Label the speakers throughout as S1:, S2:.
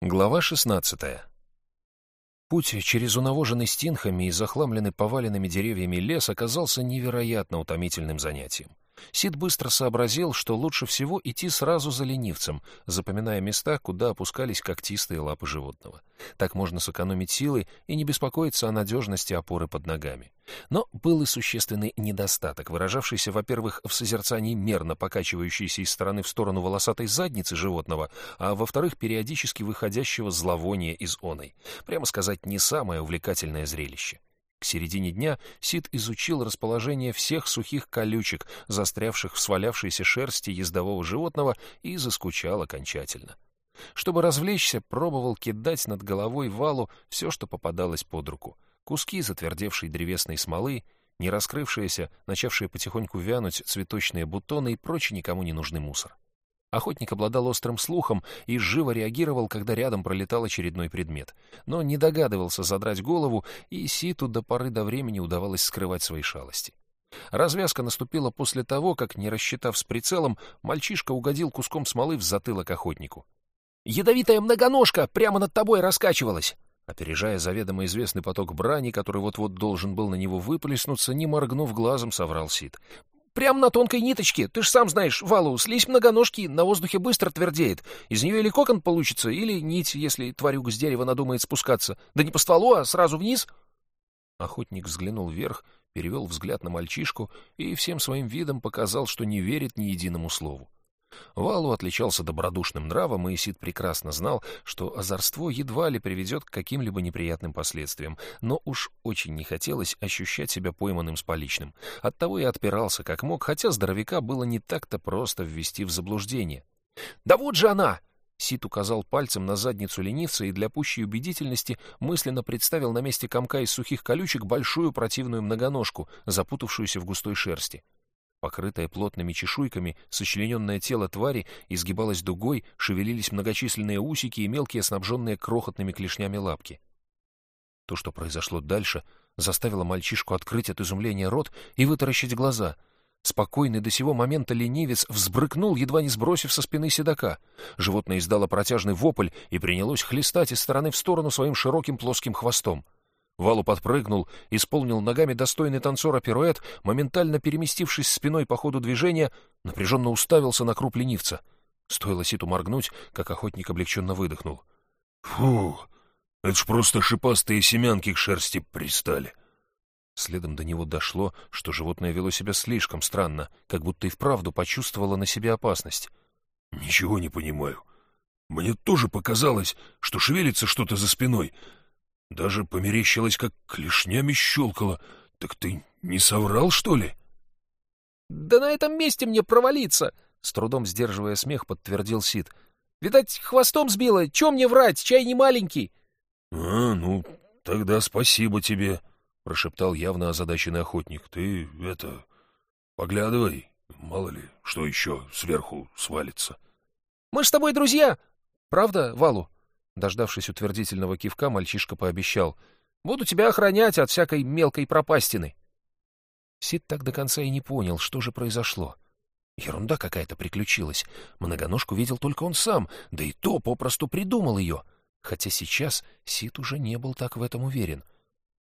S1: Глава 16. Путь через унавоженный стинхами и захламленный поваленными деревьями лес оказался невероятно утомительным занятием. Сид быстро сообразил, что лучше всего идти сразу за ленивцем, запоминая места, куда опускались когтистые лапы животного. Так можно сэкономить силы и не беспокоиться о надежности опоры под ногами. Но был и существенный недостаток, выражавшийся, во-первых, в созерцании мерно покачивающейся из стороны в сторону волосатой задницы животного, а во-вторых, периодически выходящего зловония из оной. Прямо сказать, не самое увлекательное зрелище. К середине дня Сид изучил расположение всех сухих колючек, застрявших в свалявшейся шерсти ездового животного, и заскучал окончательно. Чтобы развлечься, пробовал кидать над головой валу все, что попадалось под руку. Куски затвердевшей древесной смолы, не раскрывшиеся, начавшие потихоньку вянуть цветочные бутоны и прочий никому не нужный мусор. Охотник обладал острым слухом и живо реагировал, когда рядом пролетал очередной предмет, но не догадывался задрать голову, и Ситу до поры до времени удавалось скрывать свои шалости. Развязка наступила после того, как, не рассчитав с прицелом, мальчишка угодил куском смолы в затылок охотнику. «Ядовитая многоножка прямо над тобой раскачивалась!» Опережая заведомо известный поток брани, который вот-вот должен был на него выплеснуться, не моргнув глазом, соврал Сид. Прямо на тонкой ниточке. Ты ж сам знаешь, Валу, слизь многоножки на воздухе быстро твердеет. Из нее или кокон получится, или нить, если тварюга с дерева надумает спускаться. Да не по стволу, а сразу вниз. Охотник взглянул вверх, перевел взгляд на мальчишку и всем своим видом показал, что не верит ни единому слову. Валу отличался добродушным нравом, и Сид прекрасно знал, что озорство едва ли приведет к каким-либо неприятным последствиям, но уж очень не хотелось ощущать себя пойманным с поличным. Оттого и отпирался как мог, хотя здоровяка было не так-то просто ввести в заблуждение. «Да вот же она!» Сид указал пальцем на задницу ленивца и для пущей убедительности мысленно представил на месте комка из сухих колючек большую противную многоножку, запутавшуюся в густой шерсти. Покрытое плотными чешуйками, сочлененное тело твари изгибалось дугой, шевелились многочисленные усики и мелкие, снабженные крохотными клешнями лапки. То, что произошло дальше, заставило мальчишку открыть от изумления рот и вытаращить глаза. Спокойный до сего момента ленивец взбрыкнул, едва не сбросив со спины седока. Животное издало протяжный вопль и принялось хлестать из стороны в сторону своим широким плоским хвостом. Валу подпрыгнул, исполнил ногами достойный танцора пируэт, моментально переместившись спиной по ходу движения, напряженно уставился на круп ленивца. Стоило Ситу моргнуть, как охотник облегченно выдохнул.
S2: «Фу, это ж просто шипастые семянки к шерсти пристали».
S1: Следом до него дошло, что животное вело себя слишком странно, как будто и вправду почувствовало на себе опасность.
S2: «Ничего не понимаю. Мне тоже показалось, что шевелится что-то за спиной, даже померещилось, как клешнями щелкало. Так ты не соврал, что ли?
S3: — Да на этом месте мне провалиться! — с трудом сдерживая смех, подтвердил Сид. — Видать, хвостом сбило. Чем мне врать? Чай не маленький.
S2: — А, ну, тогда спасибо тебе, — прошептал явно озадаченный охотник. — Ты, это, поглядывай, мало ли, что еще сверху свалится.
S3: — Мы ж с тобой друзья! Правда, Валу? — Дождавшись утвердительного кивка, мальчишка пообещал. «Буду тебя охранять от всякой мелкой пропастины».
S1: Сид так до конца и не понял, что же произошло. Ерунда какая-то приключилась. Многоножку видел только он сам, да и то попросту придумал ее. Хотя сейчас Сид уже не был так в этом уверен.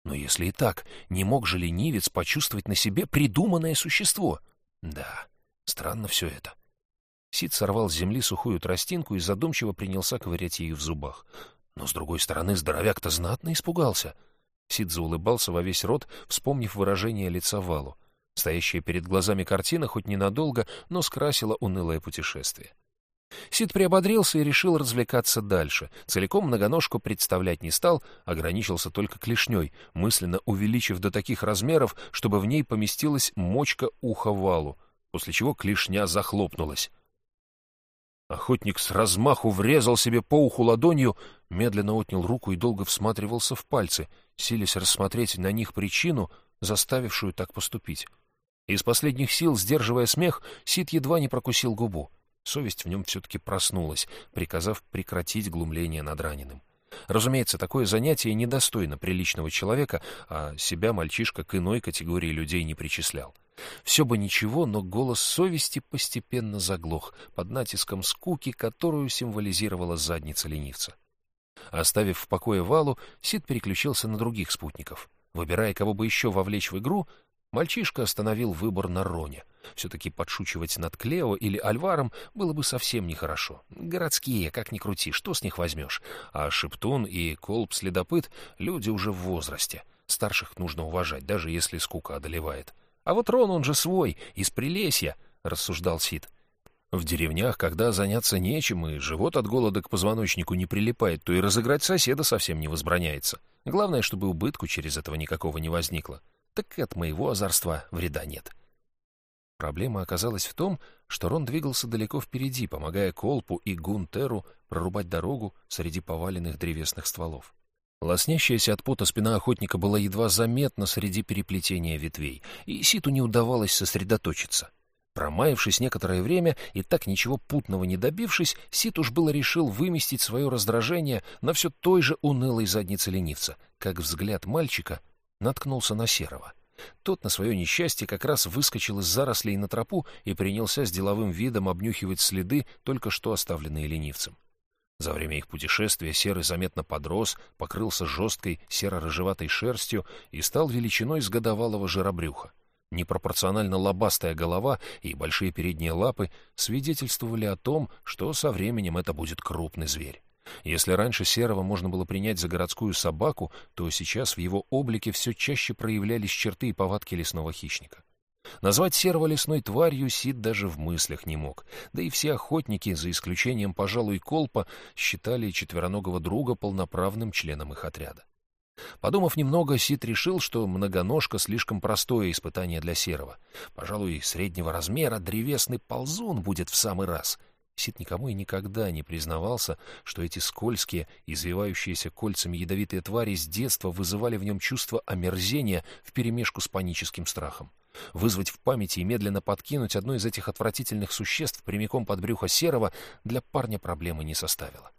S1: Но если и так, не мог же ленивец почувствовать на себе придуманное существо? Да, странно все это. Сид сорвал с земли сухую тростинку и задумчиво принялся ковырять ее в зубах. Но, с другой стороны, здоровяк-то знатно испугался. Сид заулыбался во весь рот, вспомнив выражение лица Валу. Стоящая перед глазами картина хоть ненадолго, но скрасила унылое путешествие. Сид приободрился и решил развлекаться дальше. Целиком многоножку представлять не стал, ограничился только клешней, мысленно увеличив до таких размеров, чтобы в ней поместилась мочка уха валу, после чего клешня захлопнулась. Охотник с размаху врезал себе по уху ладонью, медленно отнял руку и долго всматривался в пальцы, силясь рассмотреть на них причину, заставившую так поступить. Из последних сил, сдерживая смех, Сид едва не прокусил губу. Совесть в нем все-таки проснулась, приказав прекратить глумление над раненым. Разумеется, такое занятие недостойно приличного человека, а себя мальчишка к иной категории людей не причислял. Все бы ничего, но голос совести постепенно заглох под натиском скуки, которую символизировала задница ленивца. Оставив в покое Валу, Сид переключился на других спутников. Выбирая, кого бы еще вовлечь в игру, мальчишка остановил выбор на Роне. Все-таки подшучивать над Клео или Альваром было бы совсем нехорошо. Городские, как ни крути, что с них возьмешь? А Шептун и Колб-следопыт — люди уже в возрасте. Старших нужно уважать, даже если скука одолевает. А вот Рон, он же свой, из Прилесья, — рассуждал Сид. В деревнях, когда заняться нечем и живот от голода к позвоночнику не прилипает, то и разыграть соседа совсем не возбраняется. Главное, чтобы убытку через этого никакого не возникло. Так от моего озорства вреда нет. Проблема оказалась в том, что Рон двигался далеко впереди, помогая Колпу и Гунтеру прорубать дорогу среди поваленных древесных стволов. Лоснящаяся от пота спина охотника была едва заметна среди переплетения ветвей, и Ситу не удавалось сосредоточиться. Промаявшись некоторое время и так ничего путного не добившись, Сит уж было решил выместить свое раздражение на все той же унылой заднице ленивца, как взгляд мальчика наткнулся на Серого. Тот на свое несчастье как раз выскочил из зарослей на тропу и принялся с деловым видом обнюхивать следы, только что оставленные ленивцем. За время их путешествия Серый заметно подрос, покрылся жесткой серо-рыжеватой шерстью и стал величиной с годовалого жиробрюха. Непропорционально лобастая голова и большие передние лапы свидетельствовали о том, что со временем это будет крупный зверь. Если раньше Серого можно было принять за городскую собаку, то сейчас в его облике все чаще проявлялись черты и повадки лесного хищника. Назвать серого лесной тварью Сид даже в мыслях не мог, да и все охотники, за исключением, пожалуй, Колпа, считали четвероногого друга полноправным членом их отряда. Подумав немного, Сид решил, что многоножка — слишком простое испытание для серого. Пожалуй, среднего размера древесный ползун будет в самый раз. Сид никому и никогда не признавался, что эти скользкие, извивающиеся кольцами ядовитые твари с детства вызывали в нем чувство омерзения вперемешку с паническим страхом. Вызвать в памяти и медленно подкинуть одно из этих отвратительных существ прямиком под брюхо серого для парня проблемы не составило.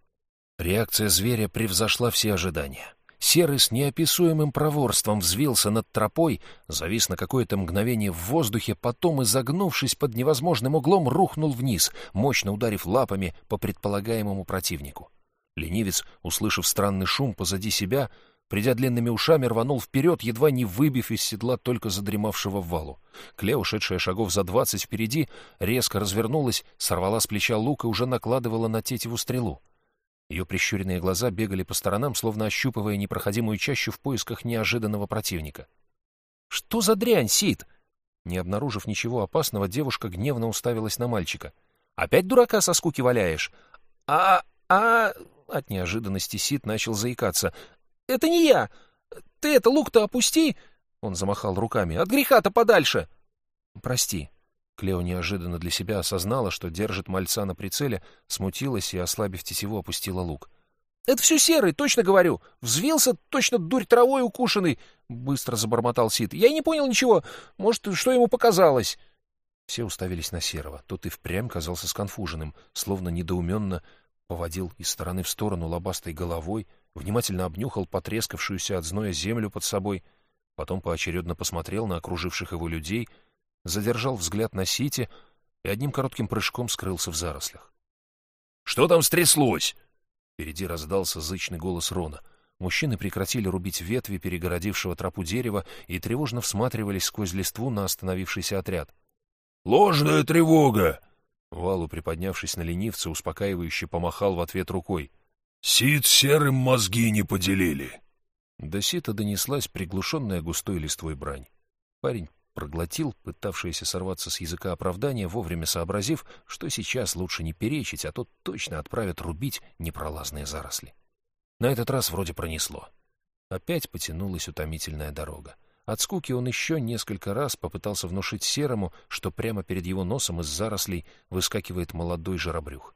S1: Реакция зверя превзошла все ожидания. Серый с неописуемым проворством взвился над тропой, завис на какое-то мгновение в воздухе, потом, изогнувшись под невозможным углом, рухнул вниз, мощно ударив лапами по предполагаемому противнику. Ленивец, услышав странный шум позади себя, Придя длинными ушами, рванул вперед, едва не выбив из седла только задремавшего в валу. Клео, ушедшая шагов за двадцать впереди, резко развернулась, сорвала с плеча лук и уже накладывала на тетиву стрелу. Ее прищуренные глаза бегали по сторонам, словно ощупывая непроходимую чащу в поисках неожиданного противника. «Что за дрянь, Сид?» Не обнаружив ничего опасного, девушка гневно уставилась на мальчика. «Опять дурака со скуки валяешь?» «А... а...» От неожиданности Сид начал заикаться. Это не я! Ты это, лук-то опусти!» Он замахал руками. «От греха-то подальше!» «Прости». Клео неожиданно для себя осознала, что держит мальца на прицеле, смутилась и, ослабив тетиву, опустила лук. «Это все серый, точно говорю! Взвился, точно дурь травой укушенный!» — быстро забормотал Сид. «Я не понял ничего. Может, что ему показалось?» Все уставились на Серого. Тот и впрямь казался сконфуженным, словно недоуменно поводил из стороны в сторону лобастой головой, внимательно обнюхал потрескавшуюся от зноя землю под собой, потом поочередно посмотрел на окруживших его людей, задержал взгляд на Сити и одним коротким прыжком скрылся в зарослях.
S2: «Что там стряслось?»
S1: Впереди раздался зычный голос Рона. Мужчины прекратили рубить ветви перегородившего тропу дерева и тревожно всматривались сквозь листву на остановившийся отряд.
S2: «Ложная тревога!»
S1: Валу, приподнявшись на ленивца, успокаивающе помахал в ответ рукой.
S2: Сид серым мозги не поделили.
S1: До сита донеслась приглушенная густой листвой брань. Парень проглотил, пытавшееся сорваться с языка оправдания, вовремя сообразив, что сейчас лучше не перечить, а то точно отправят рубить непролазные заросли. На этот раз вроде пронесло. Опять потянулась утомительная дорога. От скуки он еще несколько раз попытался внушить Серому, что прямо перед его носом из зарослей выскакивает молодой жиробрюх.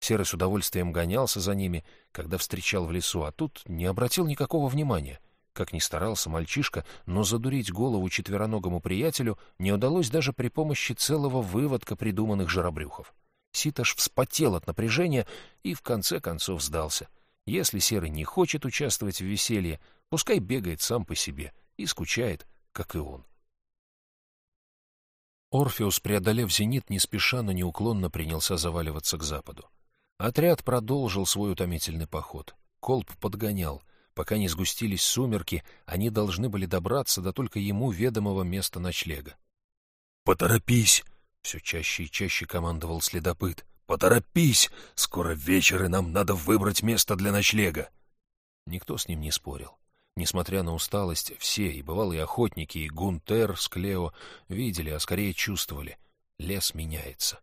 S1: Серый с удовольствием гонялся за ними, когда встречал в лесу, а тут не обратил никакого внимания. Как ни старался мальчишка, но задурить голову четвероногому приятелю не удалось даже при помощи целого выводка придуманных жиробрюхов. Ситаш вспотел от напряжения и в конце концов сдался. Если Серый не хочет участвовать в веселье, пускай бегает сам по себе и скучает, как и он. Орфеус, преодолев зенит, не спеша, но неуклонно принялся заваливаться к западу. Отряд продолжил свой утомительный поход. Колб подгонял. Пока не сгустились сумерки, они должны были добраться до только ему ведомого места ночлега.
S2: «Поторопись!»
S1: — все чаще и чаще командовал следопыт.
S2: «Поторопись! Скоро вечер, и нам надо выбрать место для ночлега!»
S1: Никто с ним не спорил. Несмотря на усталость, все, и бывалые охотники, и Гунтер с Клео, видели, а скорее чувствовали — лес меняется.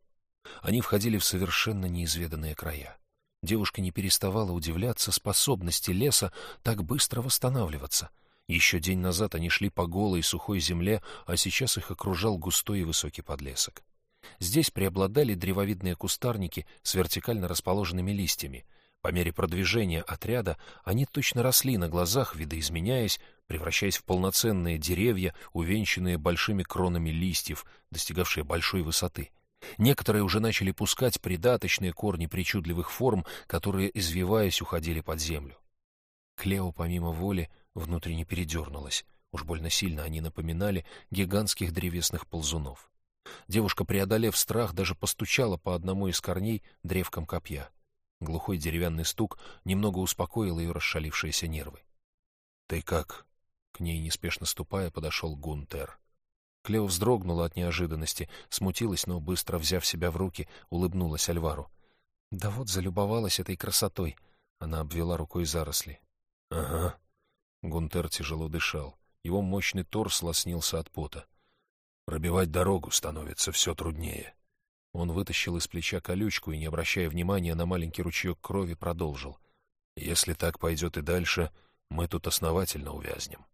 S1: Они входили в совершенно неизведанные края. Девушка не переставала удивляться способности леса так быстро восстанавливаться. Еще день назад они шли по голой сухой земле, а сейчас их окружал густой и высокий подлесок. Здесь преобладали древовидные кустарники с вертикально расположенными листьями. По мере продвижения отряда они точно росли на глазах, видоизменяясь, превращаясь в полноценные деревья, увенчанные большими кронами листьев, достигавшие большой высоты. Некоторые уже начали пускать придаточные корни причудливых форм, которые, извиваясь, уходили под землю. Клео, помимо воли, внутренне передернулась. Уж больно сильно они напоминали гигантских древесных ползунов. Девушка, преодолев страх, даже постучала по одному из корней древком копья. Глухой деревянный стук немного успокоил ее расшалившиеся нервы. — Ты как? — к ней, неспешно ступая, подошел Гунтер. Клео вздрогнула от неожиданности, смутилась, но, быстро взяв себя в руки, улыбнулась Альвару. — Да вот залюбовалась этой красотой. Она обвела рукой заросли. — Ага. Гунтер тяжело дышал. Его мощный торс лоснился от пота. Пробивать дорогу становится все труднее. Он вытащил из плеча колючку и, не обращая внимания на маленький ручеек крови, продолжил. «Если так пойдет и дальше, мы тут основательно увязнем».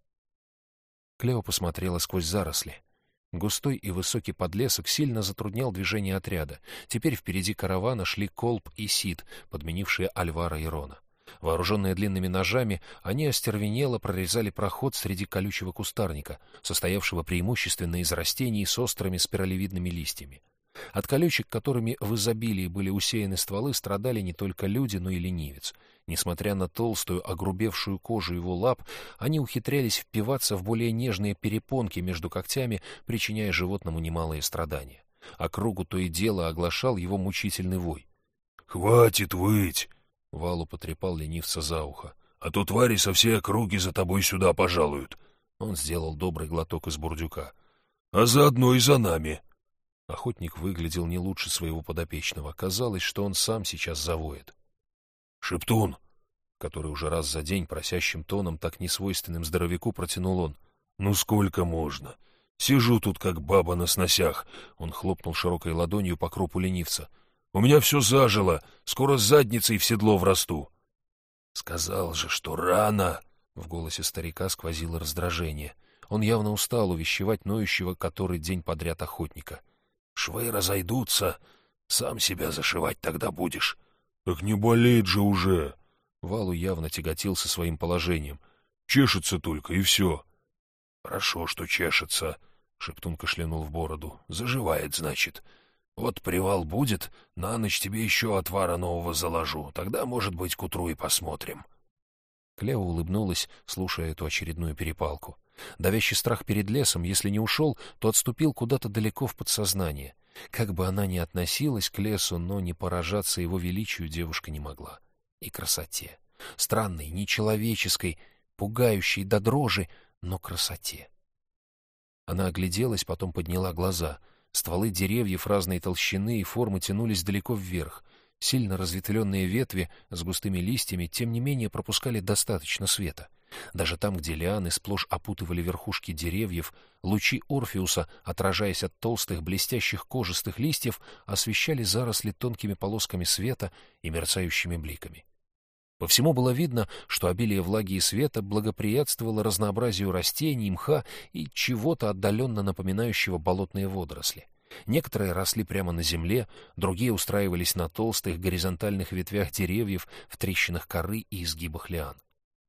S1: Клео посмотрела сквозь заросли. Густой и высокий подлесок сильно затруднял движение отряда. Теперь впереди каравана шли Колб и Сид, подменившие Альвара и Рона. Вооруженные длинными ножами, они остервенело прорезали проход среди колючего кустарника, состоявшего преимущественно из растений с острыми спиралевидными листьями. От колючек, которыми в изобилии были усеяны стволы, страдали не только люди, но и ленивец. Несмотря на толстую, огрубевшую кожу его лап, они ухитрялись впиваться в более нежные перепонки между когтями, причиняя животному немалые страдания. А кругу то и дело оглашал его мучительный вой.
S2: «Хватит выть!»
S1: — Валу потрепал ленивца за ухо.
S2: «А то твари со всей округи за тобой сюда пожалуют!»
S1: Он сделал добрый глоток из бурдюка.
S2: «А заодно и за нами!»
S1: Охотник выглядел не лучше своего подопечного. Казалось, что он сам сейчас завоет.
S2: «Шептун!»
S1: который уже раз за день просящим тоном, так несвойственным здоровяку, протянул он.
S2: «Ну сколько можно? Сижу тут, как баба на сносях!» Он хлопнул широкой ладонью по крупу ленивца. «У меня все зажило, скоро с задницей в седло врасту!» «Сказал же, что рано!» В голосе старика сквозило раздражение. Он явно устал увещевать ноющего который день подряд охотника. Швы разойдутся, сам себя зашивать тогда будешь. — Так не болеет же уже. Валу явно тяготился своим положением. Чешется только, и все. — Хорошо, что чешется, — Шептун кашлянул в бороду. — Заживает, значит. Вот привал будет, на ночь тебе еще отвара нового заложу. Тогда, может быть, к утру и посмотрим.
S1: Клео улыбнулась, слушая эту очередную перепалку. — Давящий страх перед лесом, если не ушел, то отступил куда-то далеко в подсознание. Как бы она ни относилась к лесу, но не поражаться его величию девушка не могла. И красоте. Странной, нечеловеческой, пугающей до дрожи, но красоте. Она огляделась, потом подняла глаза. Стволы деревьев разной толщины и формы тянулись далеко вверх. Сильно разветвленные ветви с густыми листьями, тем не менее, пропускали достаточно света — даже там, где лианы сплошь опутывали верхушки деревьев, лучи Орфеуса, отражаясь от толстых блестящих кожистых листьев, освещали заросли тонкими полосками света и мерцающими бликами. По всему было видно, что обилие влаги и света благоприятствовало разнообразию растений, мха и чего-то отдаленно напоминающего болотные водоросли. Некоторые росли прямо на земле, другие устраивались на толстых горизонтальных ветвях деревьев в трещинах коры и изгибах лиан.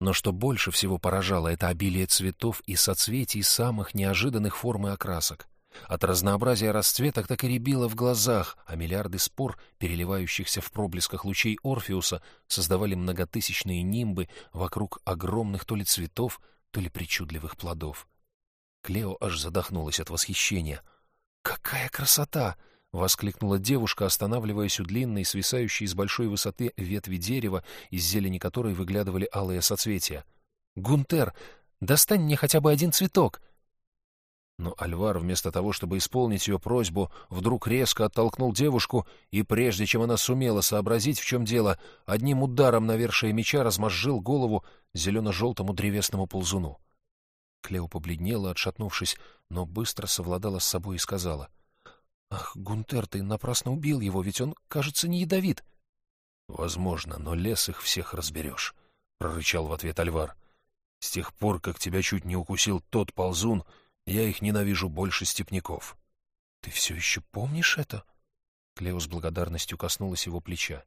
S1: Но что больше всего поражало, это обилие цветов и соцветий самых неожиданных форм и окрасок. От разнообразия расцветок так и рябило в глазах, а миллиарды спор, переливающихся в проблесках лучей Орфеуса, создавали многотысячные нимбы вокруг огромных то ли цветов, то ли причудливых плодов. Клео аж задохнулась от восхищения. «Какая красота!» — воскликнула девушка, останавливаясь у длинной, свисающей с большой высоты ветви дерева, из зелени которой выглядывали алые соцветия. «Гунтер, достань мне хотя бы один цветок!» Но Альвар, вместо того, чтобы исполнить ее просьбу, вдруг резко оттолкнул девушку, и прежде чем она сумела сообразить, в чем дело, одним ударом навершия меча размозжил голову зелено-желтому древесному ползуну. Клео побледнела, отшатнувшись, но быстро совладала с собой и сказала. — Ах, Гунтер, ты напрасно убил его, ведь он, кажется, не ядовит. — Возможно, но лес их всех разберешь, — прорычал в ответ Альвар. — С тех пор, как тебя чуть не укусил тот ползун, я их ненавижу больше степняков. — Ты все еще помнишь это? Клео с благодарностью коснулась его плеча.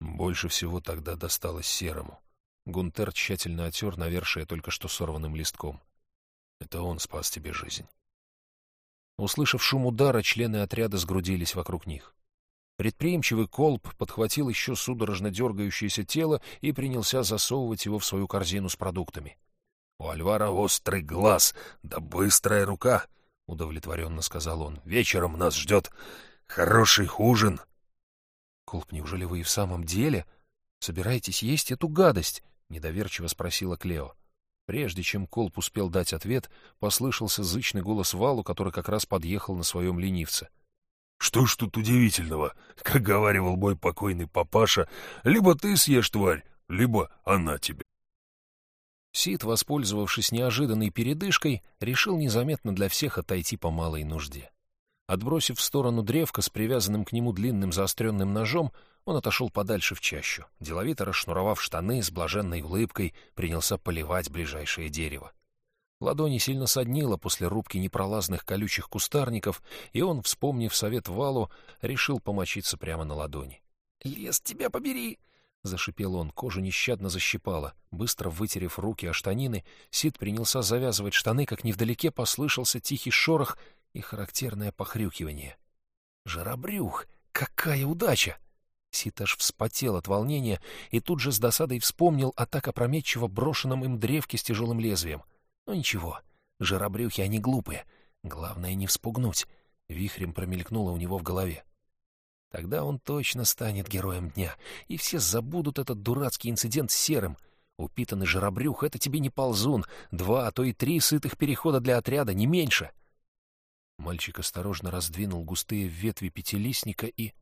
S1: Больше всего тогда досталось серому. Гунтер тщательно отер навершие только что сорванным листком. Это он спас тебе жизнь. Услышав шум удара, члены отряда сгрудились вокруг них. Предприимчивый колб подхватил еще судорожно дергающееся тело и принялся засовывать его в свою корзину с продуктами. У Альвара острый глаз, да быстрая рука, — удовлетворенно сказал он. — Вечером нас ждет хороший ужин. — Колб, неужели вы и в самом деле собираетесь есть эту гадость? — недоверчиво спросила Клео. Прежде чем Колб успел дать ответ, послышался зычный голос Валу, который как раз подъехал на своем ленивце.
S2: — Что ж тут удивительного? Как говаривал мой покойный папаша, либо ты съешь, тварь, либо она тебе.
S1: Сид, воспользовавшись неожиданной передышкой, решил незаметно для всех отойти по малой нужде. Отбросив в сторону древко с привязанным к нему длинным заостренным ножом, он отошел подальше в чащу. Деловито расшнуровав штаны, с блаженной улыбкой принялся поливать ближайшее дерево. Ладони сильно соднило после рубки непролазных колючих кустарников, и он, вспомнив совет Валу, решил помочиться прямо на ладони. — Лес, тебя побери! — зашипел он, кожу нещадно защипало. Быстро вытерев руки о штанины, Сид принялся завязывать штаны, как невдалеке послышался тихий шорох и характерное похрюкивание. «Жаробрюх! Какая удача!» Аж вспотел от волнения и тут же с досадой вспомнил о так опрометчиво брошенном им древке с тяжелым лезвием. «Ну ничего, жаробрюхи они глупые. Главное не вспугнуть». Вихрем промелькнуло у него в голове. Тогда он точно станет героем дня, и все забудут этот дурацкий инцидент с Серым. Упитанный жиробрюх — это тебе не ползун, два, а то и три сытых перехода для отряда, не меньше. Мальчик осторожно раздвинул густые ветви пятилистника и...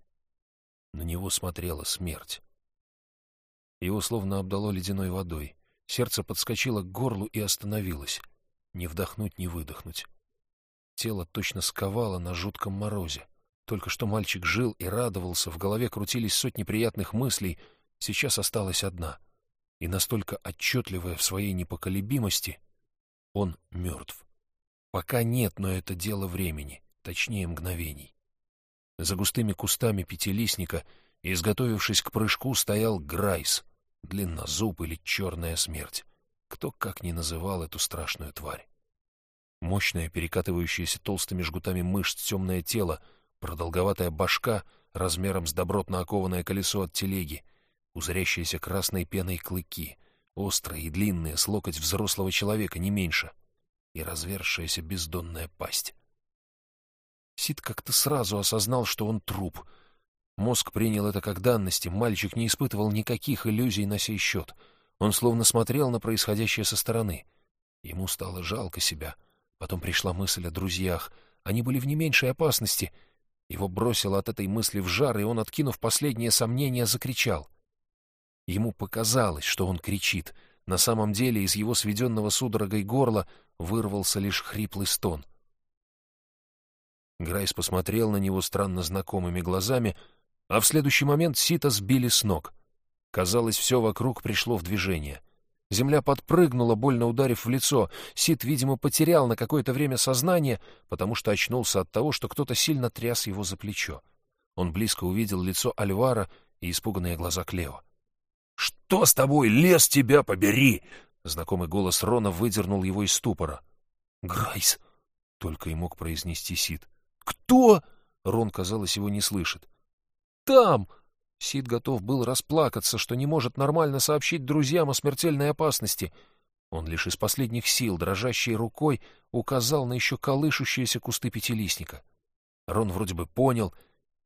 S1: На него смотрела смерть. Его словно обдало ледяной водой. Сердце подскочило к горлу и остановилось. Не вдохнуть, не выдохнуть. Тело точно сковало на жутком морозе. Только что мальчик жил и радовался, в голове крутились сотни приятных мыслей, сейчас осталась одна. И настолько отчетливая в своей непоколебимости, он мертв. Пока нет, но это дело времени, точнее мгновений. За густыми кустами пятилистника, изготовившись к прыжку, стоял Грайс, длиннозуб или черная смерть. Кто как ни называл эту страшную тварь. Мощное, перекатывающееся толстыми жгутами мышц темное тело — продолговатая башка размером с добротно окованное колесо от телеги, узрящиеся красной пеной клыки, острые и длинные, с локоть взрослого человека, не меньше, и развершаяся бездонная пасть. Сид как-то сразу осознал, что он труп. Мозг принял это как данности, мальчик не испытывал никаких иллюзий на сей счет. Он словно смотрел на происходящее со стороны. Ему стало жалко себя. Потом пришла мысль о друзьях. Они были в не меньшей опасности — его бросило от этой мысли в жар, и он, откинув последние сомнения, закричал. Ему показалось, что он кричит. На самом деле из его сведенного судорогой горла вырвался лишь хриплый стон. Грайс посмотрел на него странно знакомыми глазами, а в следующий момент Сита сбили с ног. Казалось, все вокруг пришло в движение. Земля подпрыгнула, больно ударив в лицо. Сид, видимо, потерял на какое-то время сознание, потому что очнулся от того, что кто-то сильно тряс его за плечо. Он близко увидел лицо Альвара и испуганные глаза Клео. «Что с тобой? Лес тебя побери!» Знакомый голос Рона выдернул его из ступора. «Грайс!» — только и мог произнести Сид. «Кто?» — Рон, казалось, его не слышит. «Там!» Сид готов был расплакаться, что не может нормально сообщить друзьям о смертельной опасности. Он лишь из последних сил, дрожащей рукой, указал на еще колышущиеся кусты пятилистника. Рон вроде бы понял,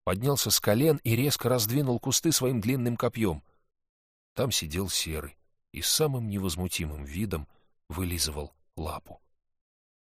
S1: поднялся с колен и резко раздвинул кусты своим длинным копьем. Там сидел серый и самым невозмутимым видом вылизывал лапу.